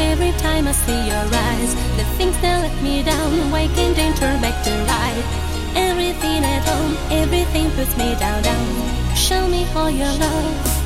every time I see your eyes. The things that let me down, why can't turn back to life. Everything at home, everything puts me down, down. Show me all your love.